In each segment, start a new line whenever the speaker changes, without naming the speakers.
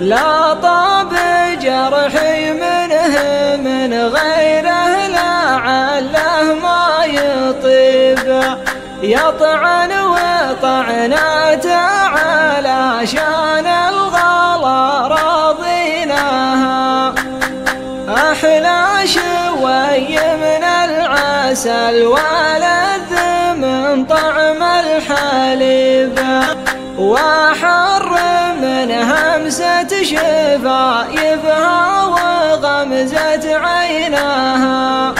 لا طاب جرحي منه من غيره لعله ما يطيب. يطعن وطعناته على شان الغلا راضيناها أحلى شوي من العسل ولذ من طعم الحليب. وحر من همسة شفايفها وغمزة عيناها.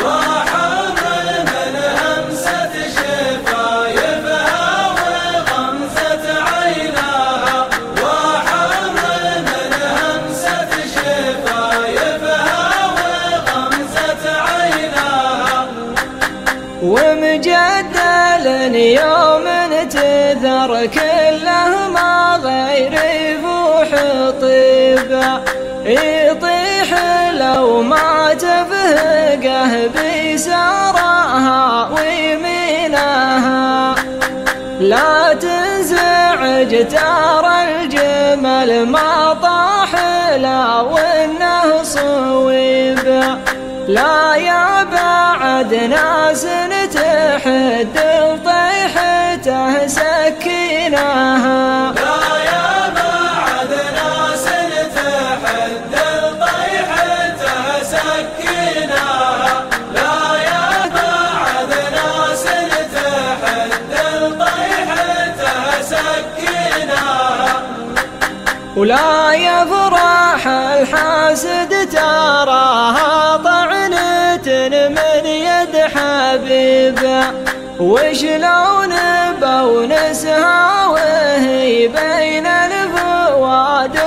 ومجدل يوم تذر كله ما غير يفوح طيبه يطيح لو ما تفهقه بيسارها ويمينها. لا تنزعج ترى الجمل ما طاح لا وإنه صويب
لا يا بعد ناس تحد طيحته سكينها
ولا يفرح الحاسد تراها طعنة من يد حبيبه وشلون بونسها وهي بين الفواد